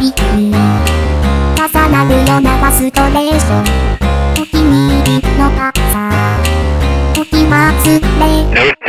びき重なるようなファストレーション。お気に入りのパッサー時はつれ。